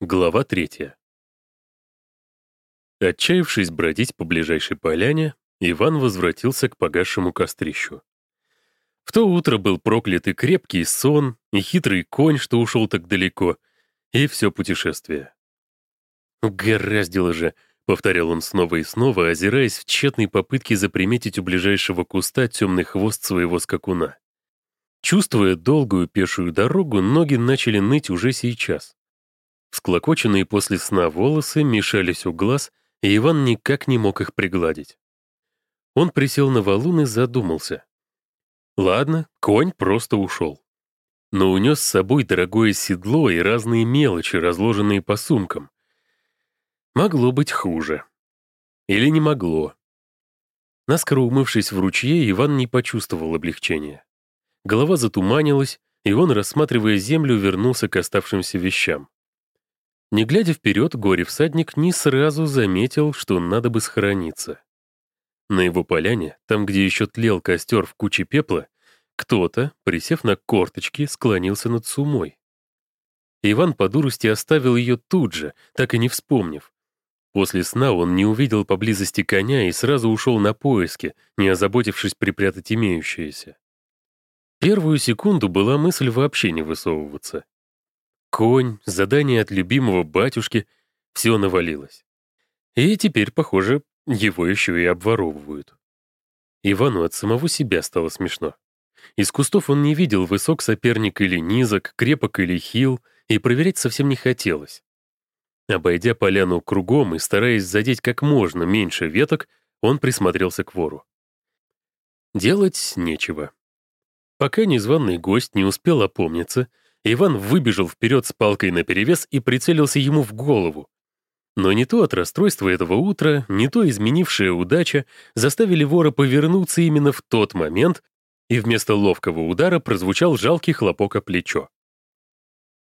Глава третья. Отчаявшись бродить по ближайшей поляне, Иван возвратился к погасшему кострищу. В то утро был проклятый крепкий сон и хитрый конь, что ушел так далеко, и все путешествие. «Угораздило же», — повторял он снова и снова, озираясь в тщетной попытке заприметить у ближайшего куста темный хвост своего скакуна. Чувствуя долгую пешую дорогу, ноги начали ныть уже сейчас. Склокоченные после сна волосы мешались у глаз, и Иван никак не мог их пригладить. Он присел на валун и задумался. Ладно, конь просто ушел. Но унес с собой дорогое седло и разные мелочи, разложенные по сумкам. Могло быть хуже. Или не могло. Наскоро умывшись в ручье, Иван не почувствовал облегчения. Голова затуманилась, и он, рассматривая землю, вернулся к оставшимся вещам. Не глядя вперед, горе-всадник не сразу заметил, что надо бы схорониться. На его поляне, там, где еще тлел костер в куче пепла, кто-то, присев на корточки, склонился над сумой. Иван по дурости оставил ее тут же, так и не вспомнив. После сна он не увидел поблизости коня и сразу ушел на поиски, не озаботившись припрятать имеющееся. Первую секунду была мысль вообще не высовываться. Конь, задание от любимого батюшки — все навалилось. И теперь, похоже, его еще и обворовывают. Ивану от самого себя стало смешно. Из кустов он не видел, высок соперник или низок, крепок или хил, и проверять совсем не хотелось. Обойдя поляну кругом и стараясь задеть как можно меньше веток, он присмотрелся к вору. Делать нечего. Пока незваный гость не успел опомниться, Иван выбежал вперед с палкой наперевес и прицелился ему в голову. Но не то от расстройства этого утра, не то изменившая удача заставили вора повернуться именно в тот момент, и вместо ловкого удара прозвучал жалкий хлопок о плечо.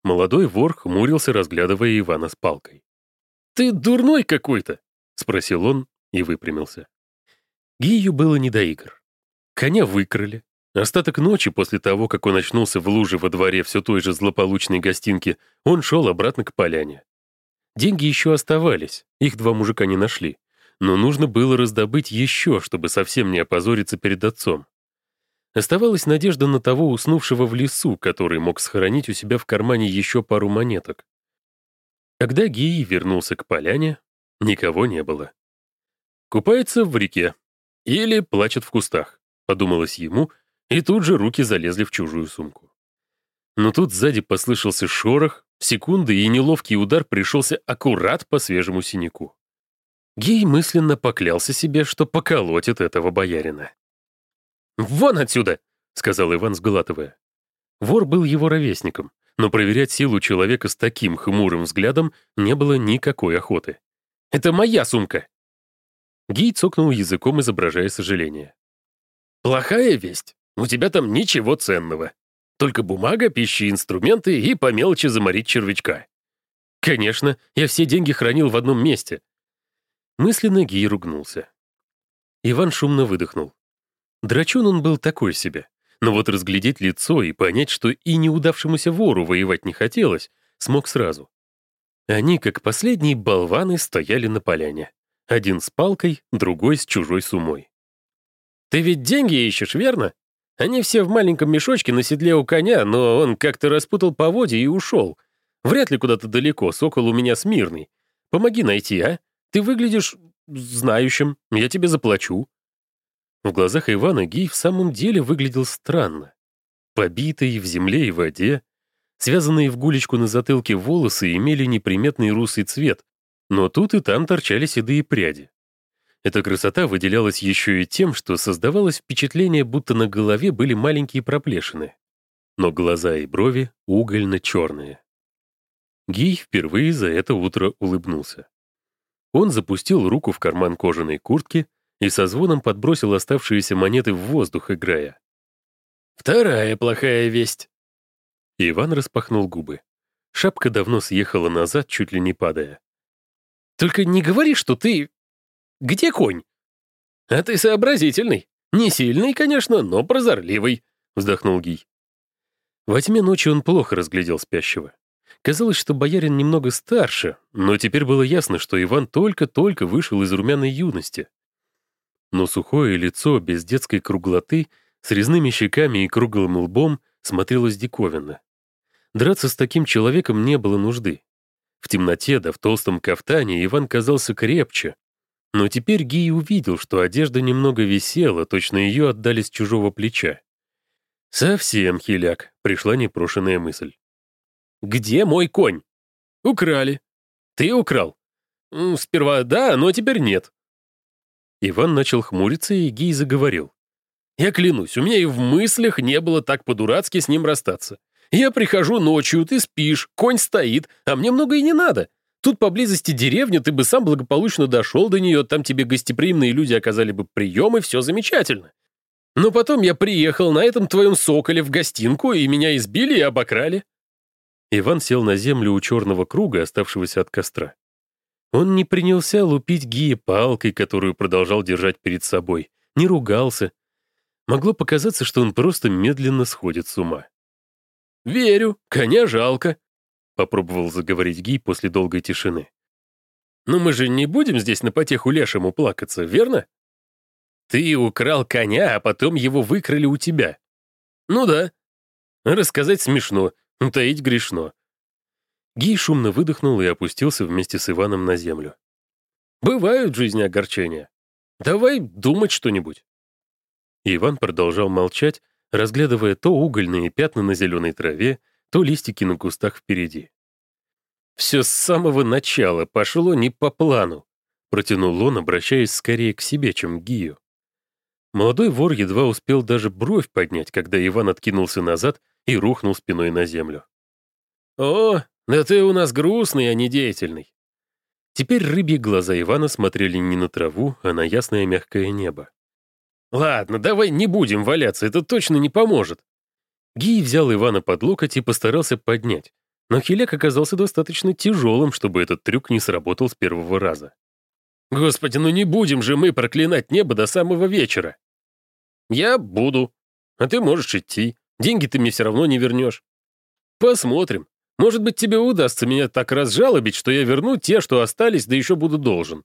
Молодой вор хмурился, разглядывая Ивана с палкой. «Ты дурной какой-то!» — спросил он и выпрямился. Гию было не до игр. Коня выкрали, Остаток ночи, после того, как он очнулся в луже во дворе все той же злополучной гостинки, он шел обратно к поляне. Деньги еще оставались, их два мужика не нашли. Но нужно было раздобыть еще, чтобы совсем не опозориться перед отцом. Оставалась надежда на того уснувшего в лесу, который мог сохранить у себя в кармане еще пару монеток. Когда Гии вернулся к поляне, никого не было. Купается в реке или плачет в кустах, подумалось ему, и тут же руки залезли в чужую сумку. Но тут сзади послышался шорох, секунды, и неловкий удар пришелся аккурат по свежему синяку. Гей мысленно поклялся себе, что поколотит этого боярина. «Вон отсюда!» — сказал Иван, сглатывая. Вор был его ровесником, но проверять силу человека с таким хмурым взглядом не было никакой охоты. «Это моя сумка!» Гей цокнул языком, изображая сожаление. «Плохая весть. У тебя там ничего ценного. Только бумага, пищи, инструменты и по мелочи заморить червячка. Конечно, я все деньги хранил в одном месте. Мысленно Гий ругнулся. Иван шумно выдохнул. Драчун он был такой себе. Но вот разглядеть лицо и понять, что и неудавшемуся вору воевать не хотелось, смог сразу. Они, как последние болваны, стояли на поляне. Один с палкой, другой с чужой сумой. «Ты ведь деньги ищешь, верно?» Они все в маленьком мешочке на седле у коня, но он как-то распутал поводья и ушел. Вряд ли куда-то далеко, сокол у меня смирный. Помоги найти, а? Ты выглядишь знающим, я тебе заплачу». В глазах Ивана Гей в самом деле выглядел странно. Побитый в земле и воде, связанные в гулечку на затылке волосы имели неприметный русый цвет, но тут и там торчали седые пряди. Эта красота выделялась еще и тем, что создавалось впечатление, будто на голове были маленькие проплешины. Но глаза и брови угольно-черные. Гий впервые за это утро улыбнулся. Он запустил руку в карман кожаной куртки и со звоном подбросил оставшиеся монеты в воздух, играя. «Вторая плохая весть». Иван распахнул губы. Шапка давно съехала назад, чуть ли не падая. «Только не говори, что ты где конь?» «А ты сообразительный. Не сильный, конечно, но прозорливый», — вздохнул Гий. Во тьме ночи он плохо разглядел спящего. Казалось, что боярин немного старше, но теперь было ясно, что Иван только-только вышел из румяной юности. Но сухое лицо без детской круглоты, с резными щеками и круглым лбом смотрелось диковинно. Драться с таким человеком не было нужды. В темноте да в толстом кафтане Иван казался крепче. Но теперь Гий увидел, что одежда немного висела, точно ее отдали с чужого плеча. «Совсем хиляк», — пришла непрошенная мысль. «Где мой конь?» «Украли». «Ты украл?» «Сперва да, но теперь нет». Иван начал хмуриться, и Гий заговорил. «Я клянусь, у меня и в мыслях не было так по-дурацки с ним расстаться. Я прихожу ночью, ты спишь, конь стоит, а мне много и не надо. Тут поблизости деревня, ты бы сам благополучно дошел до нее, там тебе гостеприимные люди оказали бы прием, и все замечательно. Но потом я приехал на этом твоем соколе в гостинку, и меня избили и обокрали». Иван сел на землю у черного круга, оставшегося от костра. Он не принялся лупить Гия палкой, которую продолжал держать перед собой, не ругался. Могло показаться, что он просто медленно сходит с ума. «Верю, коня жалко», — попробовал заговорить Гий после долгой тишины. «Но мы же не будем здесь на потеху лешему плакаться, верно? Ты украл коня, а потом его выкрали у тебя. Ну да. Рассказать смешно, таить грешно». Гий шумно выдохнул и опустился вместе с Иваном на землю. «Бывают в жизни огорчения. Давай думать что-нибудь». Иван продолжал молчать, разглядывая то угольные пятна на зеленой траве, то листики на кустах впереди. «Все с самого начала пошло не по плану», — протянул он, обращаясь скорее к себе, чем к Гию. Молодой вор едва успел даже бровь поднять, когда Иван откинулся назад и рухнул спиной на землю. «О, да ты у нас грустный, а не деятельный». Теперь рыбьи глаза Ивана смотрели не на траву, а на ясное мягкое небо. «Ладно, давай не будем валяться, это точно не поможет». Гий взял Ивана под локоть и постарался поднять, но хиляк оказался достаточно тяжелым, чтобы этот трюк не сработал с первого раза. «Господи, ну не будем же мы проклинать небо до самого вечера!» «Я буду, а ты можешь идти, деньги ты мне все равно не вернешь. Посмотрим, может быть, тебе удастся меня так разжалобить, что я верну те, что остались, да еще буду должен».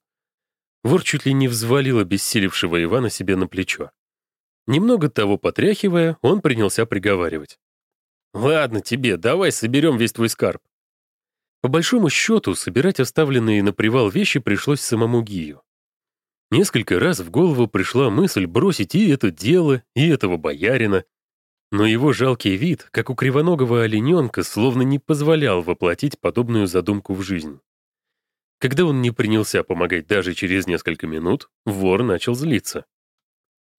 Вор чуть ли не взвалил обессилевшего Ивана себе на плечо. Немного того потряхивая, он принялся приговаривать. «Ладно тебе, давай соберем весь твой скарб». По большому счету, собирать оставленные на привал вещи пришлось самому Гию. Несколько раз в голову пришла мысль бросить и это дело, и этого боярина, но его жалкий вид, как у кривоногого олененка, словно не позволял воплотить подобную задумку в жизнь. Когда он не принялся помогать даже через несколько минут, вор начал злиться.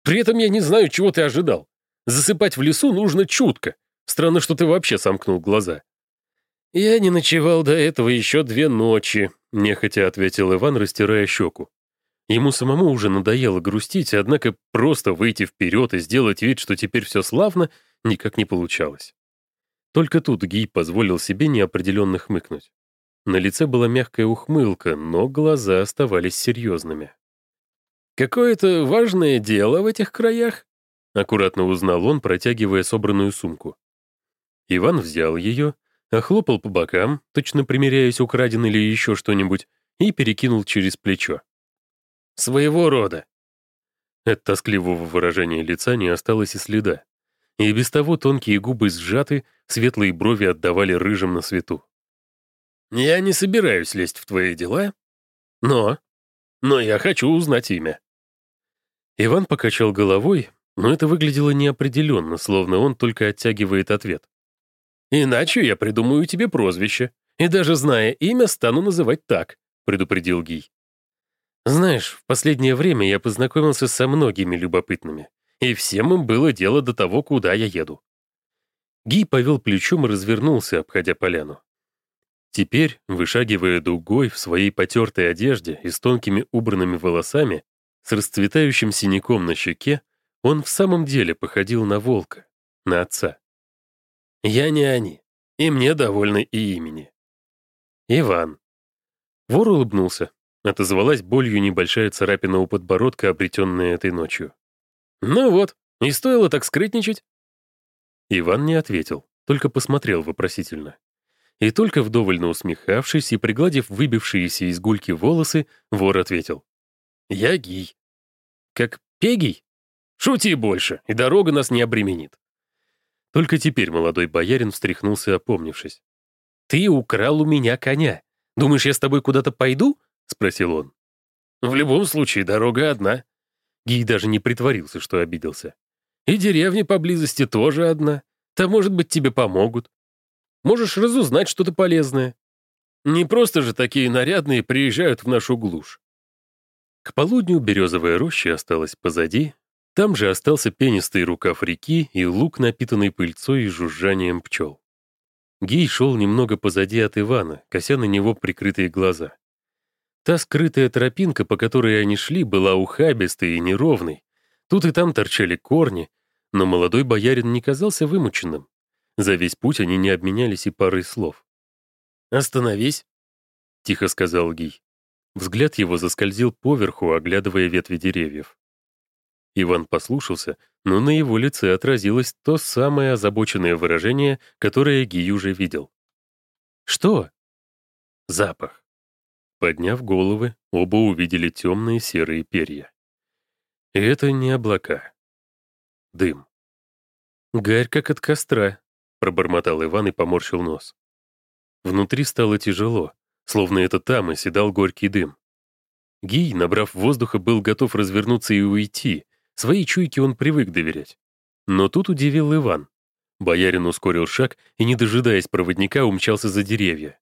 «При этом я не знаю, чего ты ожидал. Засыпать в лесу нужно чутко. Странно, что ты вообще сомкнул глаза». «Я не ночевал до этого еще две ночи», — нехотя ответил Иван, растирая щеку. Ему самому уже надоело грустить, однако просто выйти вперед и сделать вид, что теперь все славно, никак не получалось. Только тут Гий позволил себе неопределенно хмыкнуть. На лице была мягкая ухмылка, но глаза оставались серьезными. «Какое-то важное дело в этих краях?» — аккуратно узнал он, протягивая собранную сумку. Иван взял ее, охлопал по бокам, точно примеряясь, украден или еще что-нибудь, и перекинул через плечо. «Своего рода». От тоскливого выражения лица не осталось и следа. И без того тонкие губы сжаты, светлые брови отдавали рыжим на свету. Я не собираюсь лезть в твои дела, но... Но я хочу узнать имя». Иван покачал головой, но это выглядело неопределенно, словно он только оттягивает ответ. «Иначе я придумаю тебе прозвище, и даже зная имя, стану называть так», — предупредил Гий. «Знаешь, в последнее время я познакомился со многими любопытными, и всем им было дело до того, куда я еду». Гий повел плечом и развернулся, обходя поляну. Теперь, вышагивая дугой в своей потертой одежде и с тонкими убранными волосами, с расцветающим синяком на щеке, он в самом деле походил на волка, на отца. «Я не они, и мне довольны и имени». «Иван». Вор улыбнулся. Отозвалась болью небольшая царапина у подбородка, обретенная этой ночью. «Ну вот, и стоило так скрытничать?» Иван не ответил, только посмотрел вопросительно. и только вдоволь усмехавшись и пригладив выбившиеся из гульки волосы, вор ответил. «Я гей». «Как пегий?» «Шути больше, и дорога нас не обременит». Только теперь молодой боярин встряхнулся, опомнившись. «Ты украл у меня коня. Думаешь, я с тобой куда-то пойду?» — спросил он. «В любом случае, дорога одна». Гий даже не притворился, что обиделся. «И деревня поблизости тоже одна. Там, может быть, тебе помогут. Можешь разузнать что-то полезное. Не просто же такие нарядные приезжают в нашу глушь. К полудню березовая роща осталась позади, там же остался пенистый рукав реки и луг, напитанный пыльцой и жужжанием пчел. Гей шел немного позади от Ивана, кося на него прикрытые глаза. Та скрытая тропинка, по которой они шли, была ухабистой и неровной. Тут и там торчали корни, но молодой боярин не казался вымученным. За весь путь они не обменялись и парой слов. «Остановись», — тихо сказал Гий. Взгляд его заскользил поверху, оглядывая ветви деревьев. Иван послушался, но на его лице отразилось то самое озабоченное выражение, которое Гий уже видел. «Что?» «Запах». Подняв головы, оба увидели темные серые перья. это не облака. Дым. Гарь, как от костра, пробормотал Иван и поморщил нос. Внутри стало тяжело, словно это там оседал горький дым. Гий, набрав воздуха, был готов развернуться и уйти. Своей чуйке он привык доверять. Но тут удивил Иван. Боярин ускорил шаг и, не дожидаясь проводника, умчался за деревья.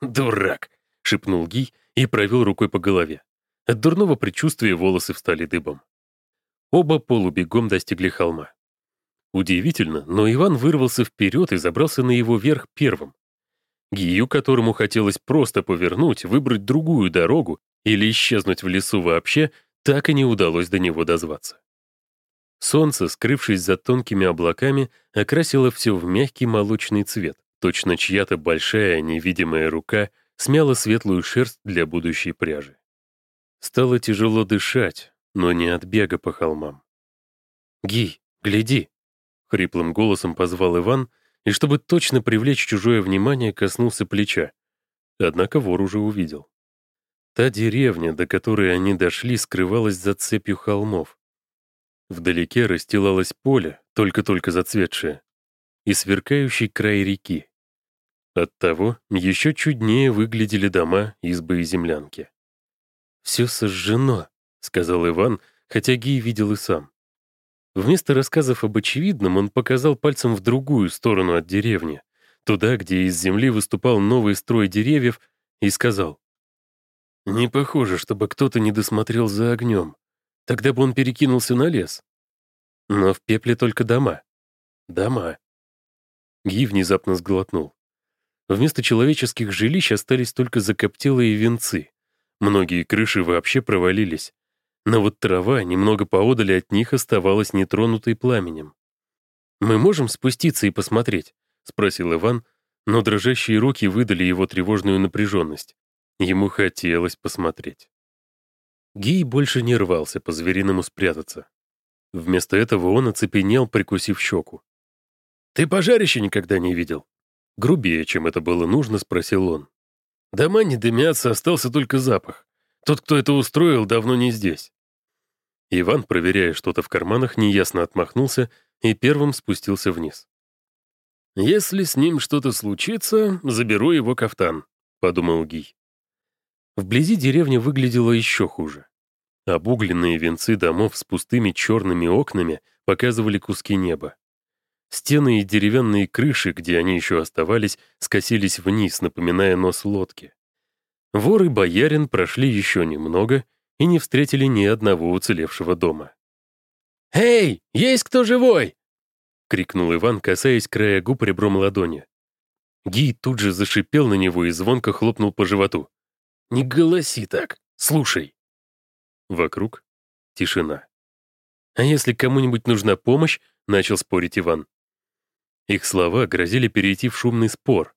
«Дурак!» — шепнул Гий и провел рукой по голове. От дурного предчувствия волосы встали дыбом. Оба полубегом достигли холма. Удивительно, но Иван вырвался вперед и забрался на его верх первым. Гию, которому хотелось просто повернуть, выбрать другую дорогу или исчезнуть в лесу вообще, так и не удалось до него дозваться. Солнце, скрывшись за тонкими облаками, окрасило все в мягкий молочный цвет. Точно чья-то большая невидимая рука смяла светлую шерсть для будущей пряжи. Стало тяжело дышать, но не от бега по холмам. «Гий, гляди!» Хриплым голосом позвал Иван, и чтобы точно привлечь чужое внимание, коснулся плеча. Однако вор уже увидел. Та деревня, до которой они дошли, скрывалась за цепью холмов. Вдалеке расстилалось поле, только-только зацветшее, и сверкающий край реки. Оттого еще чуднее выглядели дома, избы и землянки. «Все сожжено», — сказал Иван, хотя Гий видел и сам. Вместо рассказов об очевидном он показал пальцем в другую сторону от деревни, туда, где из земли выступал новый строй деревьев, и сказал. «Не похоже, чтобы кто-то не досмотрел за огнем. Тогда бы он перекинулся на лес. Но в пепле только дома. Дома». Ги внезапно сглотнул. Вместо человеческих жилищ остались только закоптелые венцы. Многие крыши вообще провалились, но вот трава немного поодали от них оставалась нетронутой пламенем. «Мы можем спуститься и посмотреть?» — спросил Иван, но дрожащие руки выдали его тревожную напряженность. Ему хотелось посмотреть. Гий больше не рвался по-звериному спрятаться. Вместо этого он оцепенел, прикусив щеку. «Ты пожарище никогда не видел?» Грубее, чем это было нужно, спросил он. «Дома не дымятся, остался только запах. Тот, кто это устроил, давно не здесь. Иван, проверяя что-то в карманах, неясно отмахнулся и первым спустился вниз. «Если с ним что-то случится, заберу его кафтан», — подумал Гий. Вблизи деревня выглядела еще хуже. Обугленные венцы домов с пустыми черными окнами показывали куски неба. Стены и деревянные крыши, где они еще оставались, скосились вниз, напоминая нос лодки. Вор и боярин прошли еще немного — и не встретили ни одного уцелевшего дома. «Эй, есть кто живой?» — крикнул Иван, касаясь края губ ребром ладони. Гий тут же зашипел на него и звонко хлопнул по животу. «Не голоси так, слушай». Вокруг тишина. «А если кому-нибудь нужна помощь?» — начал спорить Иван. Их слова грозили перейти в шумный спор,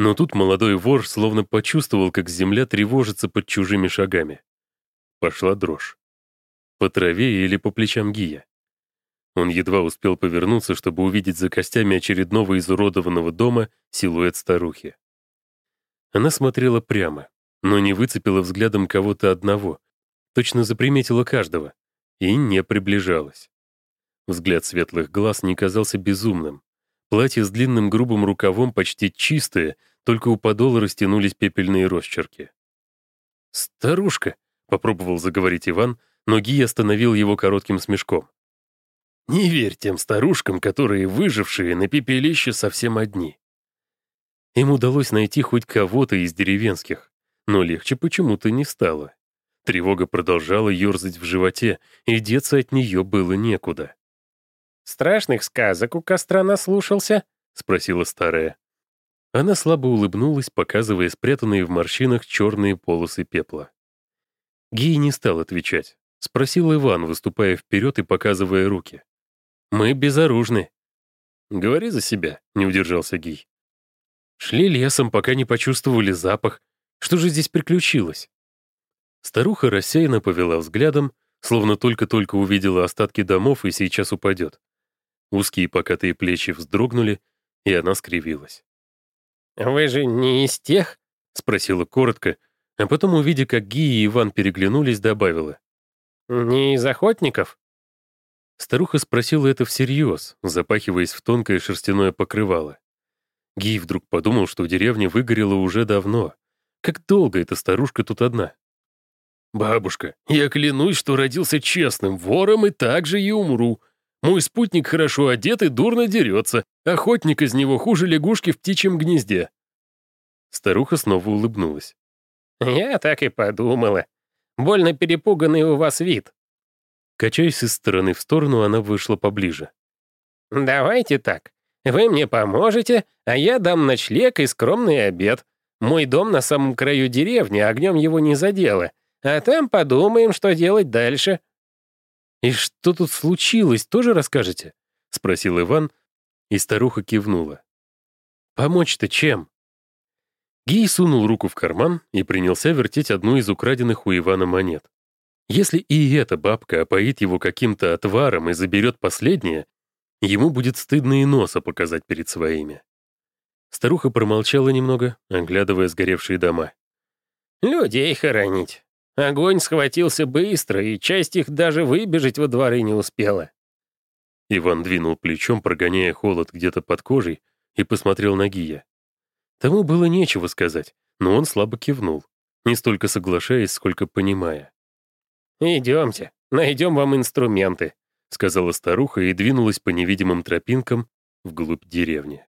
но тут молодой вор словно почувствовал, как земля тревожится под чужими шагами. Пошла дрожь. По траве или по плечам Гия. Он едва успел повернуться, чтобы увидеть за костями очередного изуродованного дома силуэт старухи. Она смотрела прямо, но не выцепила взглядом кого-то одного, точно заприметила каждого и не приближалась. Взгляд светлых глаз не казался безумным. Платье с длинным грубым рукавом почти чистое, только у подола растянулись пепельные росчерки. «Старушка!» — попробовал заговорить Иван, но Ги остановил его коротким смешком. «Не верь тем старушкам, которые выжившие на пепелище совсем одни». Им удалось найти хоть кого-то из деревенских, но легче почему-то не стало. Тревога продолжала ерзать в животе, и деться от нее было некуда. «Страшных сказок у костра наслушался?» — спросила старая. Она слабо улыбнулась, показывая спрятанные в морщинах черные полосы пепла. Гей не стал отвечать. Спросил Иван, выступая вперед и показывая руки. «Мы безоружны». «Говори за себя», — не удержался Гей. Шли лесом, пока не почувствовали запах. Что же здесь приключилось? Старуха рассеянно повела взглядом, словно только-только увидела остатки домов и сейчас упадет. Узкие покатые плечи вздрогнули, и она скривилась. «Вы же не из тех?» — спросила коротко, а потом, увидя, как Ги и Иван переглянулись, добавила. «Не из охотников?» Старуха спросила это всерьез, запахиваясь в тонкое шерстяное покрывало. Ги вдруг подумал, что деревня выгорела уже давно. Как долго эта старушка тут одна? «Бабушка, я клянусь, что родился честным вором и так же и умру. Мой спутник хорошо одет и дурно дерется. Охотник из него хуже лягушки в птичьем гнезде». Старуха снова улыбнулась. «Я так и подумала. Больно перепуганный у вас вид». Качаясь из стороны в сторону, она вышла поближе. «Давайте так. Вы мне поможете, а я дам ночлег и скромный обед. Мой дом на самом краю деревни, огнем его не задело. А там подумаем, что делать дальше». «И что тут случилось, тоже расскажете?» — спросил Иван, и старуха кивнула. «Помочь-то чем?» Гей сунул руку в карман и принялся вертеть одну из украденных у Ивана монет. Если и эта бабка опоит его каким-то отваром и заберет последнее, ему будет стыдно и носа показать перед своими. Старуха промолчала немного, оглядывая сгоревшие дома. «Людей хоронить. Огонь схватился быстро, и часть их даже выбежать во дворы не успела». Иван двинул плечом, прогоняя холод где-то под кожей, и посмотрел на Гия. Тому было нечего сказать, но он слабо кивнул, не столько соглашаясь, сколько понимая. «Идемте, найдем вам инструменты», — сказала старуха и двинулась по невидимым тропинкам вглубь деревни.